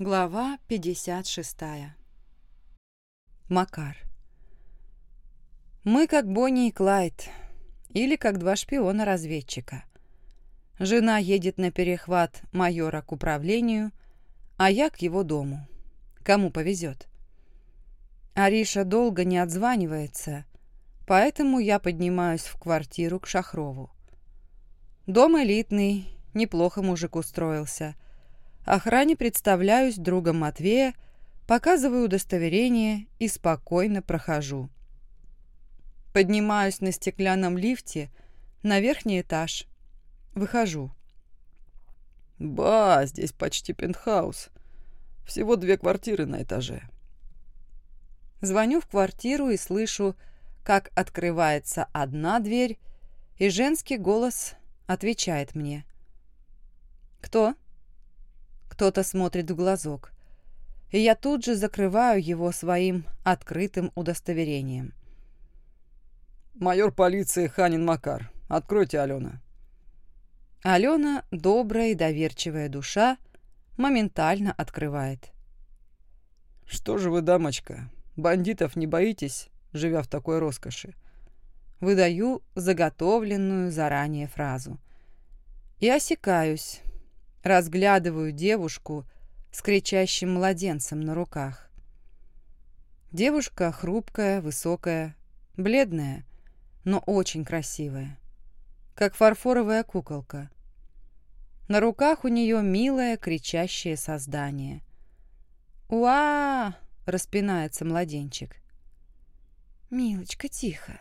Глава 56. Макар. Мы как Бонни и Клайд, или как два шпиона-разведчика. Жена едет на перехват майора к управлению, а я к его дому. Кому повезет. Ариша долго не отзванивается, поэтому я поднимаюсь в квартиру к Шахрову. Дом элитный, неплохо мужик устроился – Охране представляюсь другом Матвея, показываю удостоверение и спокойно прохожу. Поднимаюсь на стеклянном лифте на верхний этаж. Выхожу. «Ба, здесь почти пентхаус. Всего две квартиры на этаже». Звоню в квартиру и слышу, как открывается одна дверь, и женский голос отвечает мне. «Кто?» Кто-то смотрит в глазок. И я тут же закрываю его своим открытым удостоверением. «Майор полиции Ханин Макар. Откройте, Алена». Алена, добрая и доверчивая душа, моментально открывает. «Что же вы, дамочка, бандитов не боитесь, живя в такой роскоши?» Выдаю заготовленную заранее фразу. И осекаюсь, разглядываю девушку с кричащим младенцем на руках. Девушка хрупкая, высокая, бледная, но очень красивая, как фарфоровая куколка. На руках у нее милое кричащее создание. «Уа!» — распинается младенчик. «Милочка, тихо!»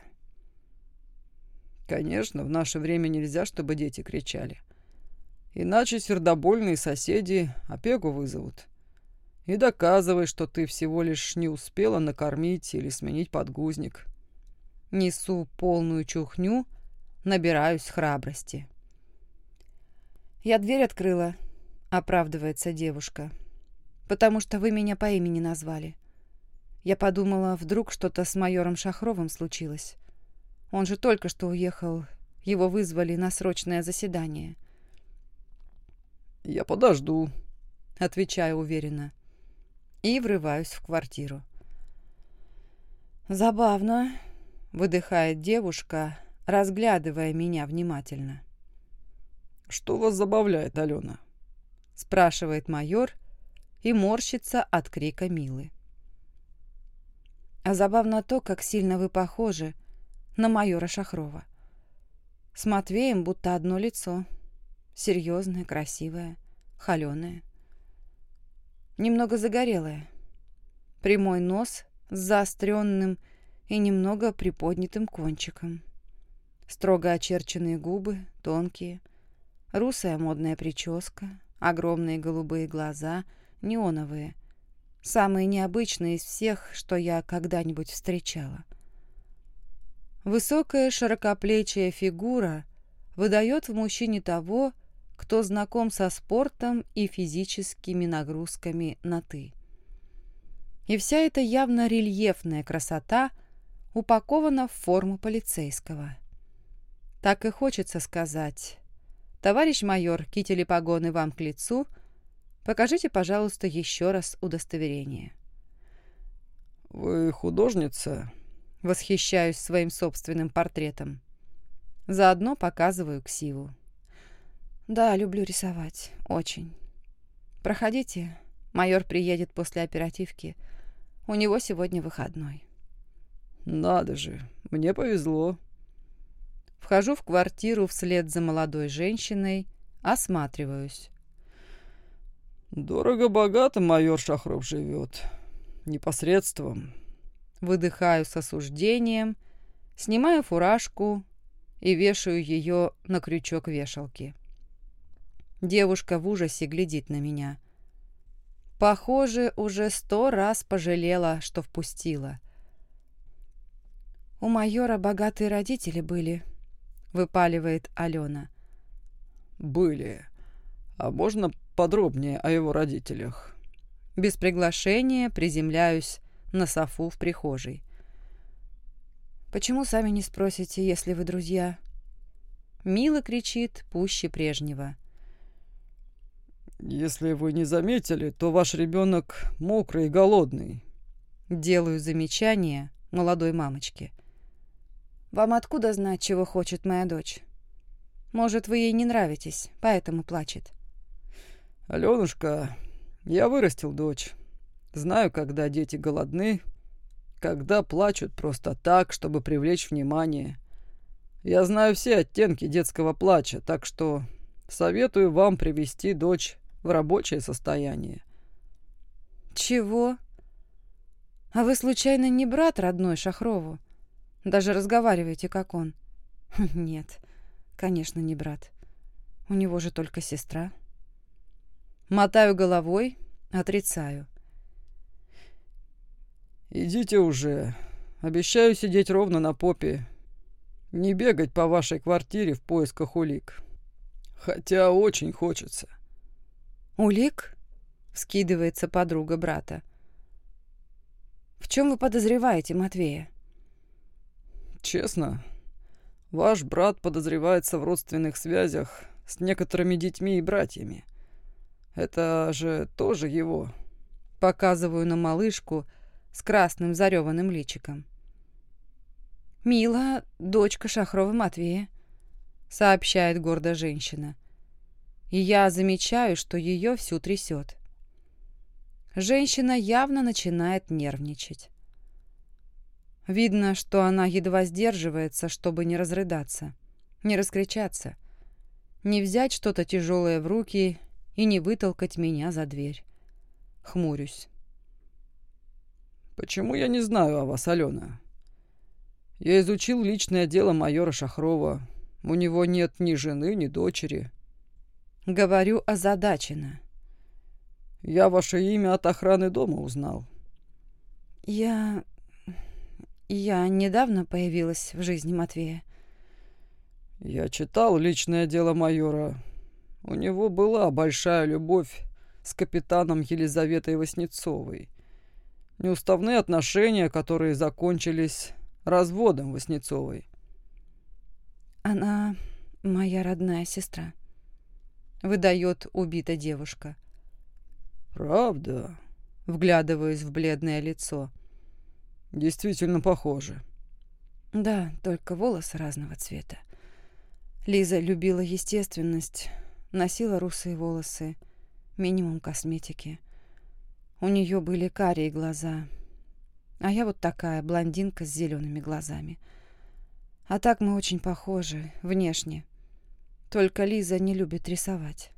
Конечно, в наше время нельзя, чтобы дети кричали. Иначе сердобольные соседи опеку вызовут. И доказывай, что ты всего лишь не успела накормить или сменить подгузник. Несу полную чухню, набираюсь храбрости. «Я дверь открыла», — оправдывается девушка, «потому что вы меня по имени назвали. Я подумала, вдруг что-то с майором Шахровым случилось. Он же только что уехал, его вызвали на срочное заседание». «Я подожду», — отвечаю уверенно. И врываюсь в квартиру. «Забавно», — выдыхает девушка, разглядывая меня внимательно. «Что вас забавляет, Алена?» — спрашивает майор и морщится от крика Милы. А забавно то, как сильно вы похожи на майора Шахрова. С Матвеем будто одно лицо — Серьезная, красивая, холеная. Немного загорелая. Прямой нос с заостренным и немного приподнятым кончиком. Строго очерченные губы, тонкие. Русая модная прическа, огромные голубые глаза, неоновые. Самые необычные из всех, что я когда-нибудь встречала. Высокая широкоплечья фигура выдает в мужчине того, кто знаком со спортом и физическими нагрузками на «ты». И вся эта явно рельефная красота упакована в форму полицейского. Так и хочется сказать. «Товарищ майор, китель и погоны вам к лицу. Покажите, пожалуйста, еще раз удостоверение». «Вы художница?» Восхищаюсь своим собственным портретом. Заодно показываю ксиву. «Да, люблю рисовать. Очень. Проходите. Майор приедет после оперативки. У него сегодня выходной». «Надо же, мне повезло». Вхожу в квартиру вслед за молодой женщиной, осматриваюсь. «Дорого-богато майор Шахров живет. Непосредством». Выдыхаю с осуждением, снимаю фуражку и вешаю ее на крючок вешалки. Девушка в ужасе глядит на меня. Похоже, уже сто раз пожалела, что впустила. «У майора богатые родители были», — выпаливает Алена. «Были. А можно подробнее о его родителях?» Без приглашения приземляюсь на софу в прихожей. «Почему сами не спросите, если вы друзья?» Мила кричит пуще прежнего. Если вы не заметили, то ваш ребенок мокрый и голодный. Делаю замечание молодой мамочке. Вам откуда знать, чего хочет моя дочь? Может, вы ей не нравитесь, поэтому плачет. Аленушка, я вырастил дочь. Знаю, когда дети голодны, когда плачут просто так, чтобы привлечь внимание. Я знаю все оттенки детского плача, так что советую вам привести дочь в рабочее состояние. Чего? А вы случайно не брат родной Шахрову? Даже разговариваете, как он. Нет, конечно, не брат. У него же только сестра. Мотаю головой, отрицаю. «Идите уже. Обещаю сидеть ровно на попе. Не бегать по вашей квартире в поисках улик. Хотя очень хочется». «Улик?» — скидывается подруга брата. «В чем вы подозреваете Матвея?» «Честно, ваш брат подозревается в родственных связях с некоторыми детьми и братьями. Это же тоже его». Показываю на малышку с красным зареванным личиком. «Мила, дочка Шахрова Матвея», — сообщает гордо женщина. И я замечаю, что ее всю трясет. Женщина явно начинает нервничать. Видно, что она едва сдерживается, чтобы не разрыдаться, не раскричаться, не взять что-то тяжелое в руки и не вытолкать меня за дверь. Хмурюсь. «Почему я не знаю о вас, Алена? Я изучил личное дело майора Шахрова. У него нет ни жены, ни дочери». Говорю озадаченно. Я ваше имя от охраны дома узнал. Я... Я недавно появилась в жизни Матвея. Я читал личное дело майора. У него была большая любовь с капитаном Елизаветой Васнецовой. Неуставные отношения, которые закончились разводом Васнецовой. Она моя родная сестра. Выдает убита девушка. «Правда?» Вглядываюсь в бледное лицо. «Действительно похоже». «Да, только волосы разного цвета. Лиза любила естественность, носила русые волосы, минимум косметики. У нее были карие глаза, а я вот такая блондинка с зелеными глазами. А так мы очень похожи внешне. Только Лиза не любит рисовать.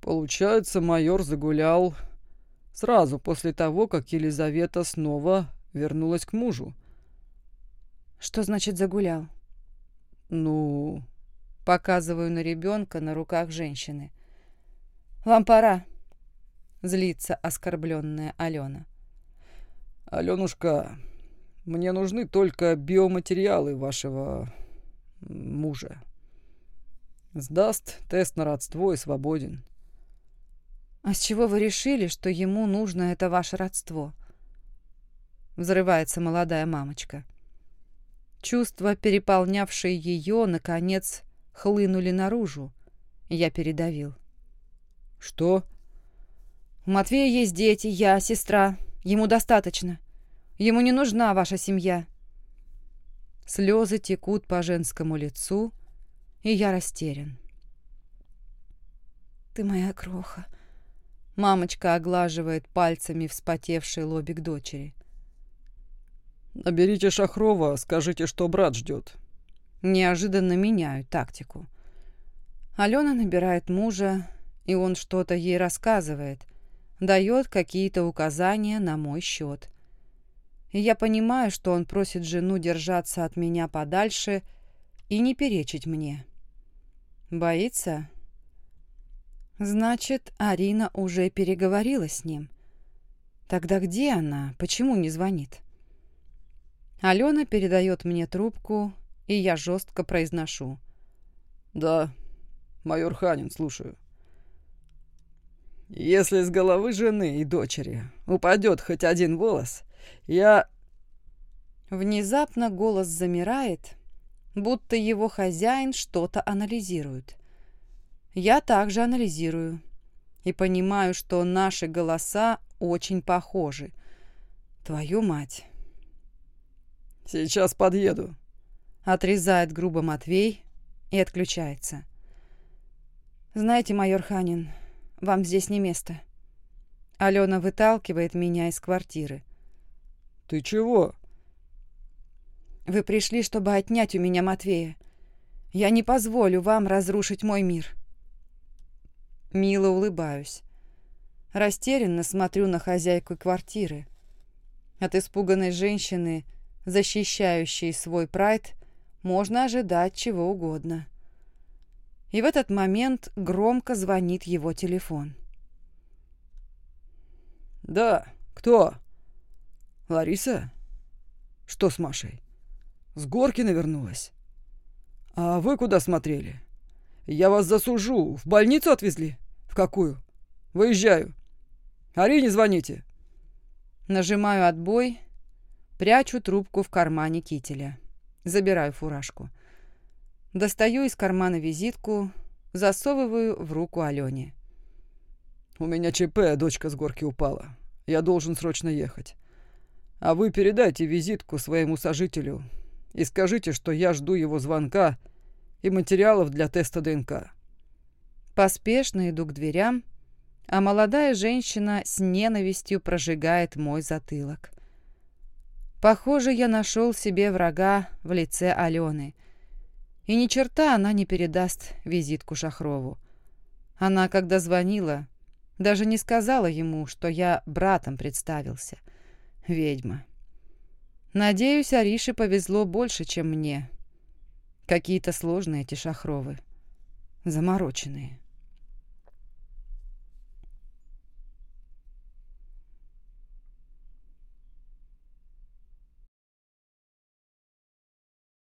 Получается, майор загулял сразу после того, как Елизавета снова вернулась к мужу. Что значит загулял? Ну, показываю на ребенка на руках женщины. Вам пора. Злится оскорбленная Алена. Аленушка, мне нужны только биоматериалы вашего мужа. Сдаст тест на родство и свободен. «А с чего вы решили, что ему нужно это ваше родство?» Взрывается молодая мамочка. Чувства, переполнявшие ее, наконец, хлынули наружу. Я передавил. «Что?» «У Матвея есть дети, я, сестра. Ему достаточно. Ему не нужна ваша семья». Слезы текут по женскому лицу, и я растерян. «Ты моя кроха», Мамочка оглаживает пальцами вспотевший лобик дочери. «Наберите Шахрова, скажите, что брат ждет». Неожиданно меняю тактику. Алена набирает мужа, и он что-то ей рассказывает, дает какие-то указания на мой счет. И я понимаю, что он просит жену держаться от меня подальше и не перечить мне. Боится? Значит, Арина уже переговорила с ним. Тогда где она? Почему не звонит? Алена передает мне трубку, и я жестко произношу. «Да, майор Ханин, слушаю». «Если с головы жены и дочери упадет хоть один волос, я...» Внезапно голос замирает, будто его хозяин что-то анализирует. Я также анализирую и понимаю, что наши голоса очень похожи. Твою мать. «Сейчас подъеду», — отрезает грубо Матвей и отключается. «Знаете, майор Ханин, вам здесь не место». Алена выталкивает меня из квартиры. «Ты чего?» «Вы пришли, чтобы отнять у меня Матвея. Я не позволю вам разрушить мой мир». Мило улыбаюсь. Растерянно смотрю на хозяйку квартиры. От испуганной женщины, защищающей свой прайд, можно ожидать чего угодно. И в этот момент громко звонит его телефон. «Да, кто?» «Лариса? Что с Машей? С горки навернулась? А вы куда смотрели? Я вас засужу. В больницу отвезли? В какую? Выезжаю. Арине звоните». Нажимаю отбой, прячу трубку в кармане кителя. Забираю фуражку. Достаю из кармана визитку, засовываю в руку Алене. «У меня ЧП, дочка с горки упала. Я должен срочно ехать. А вы передайте визитку своему сожителю и скажите, что я жду его звонка и материалов для теста ДНК». Поспешно иду к дверям, а молодая женщина с ненавистью прожигает мой затылок. Похоже, я нашел себе врага в лице Алены. И ни черта она не передаст визитку Шахрову. Она, когда звонила, даже не сказала ему, что я братом представился. Ведьма. Надеюсь, Арише повезло больше, чем мне. Какие-то сложные эти Шахровы. Замороченные.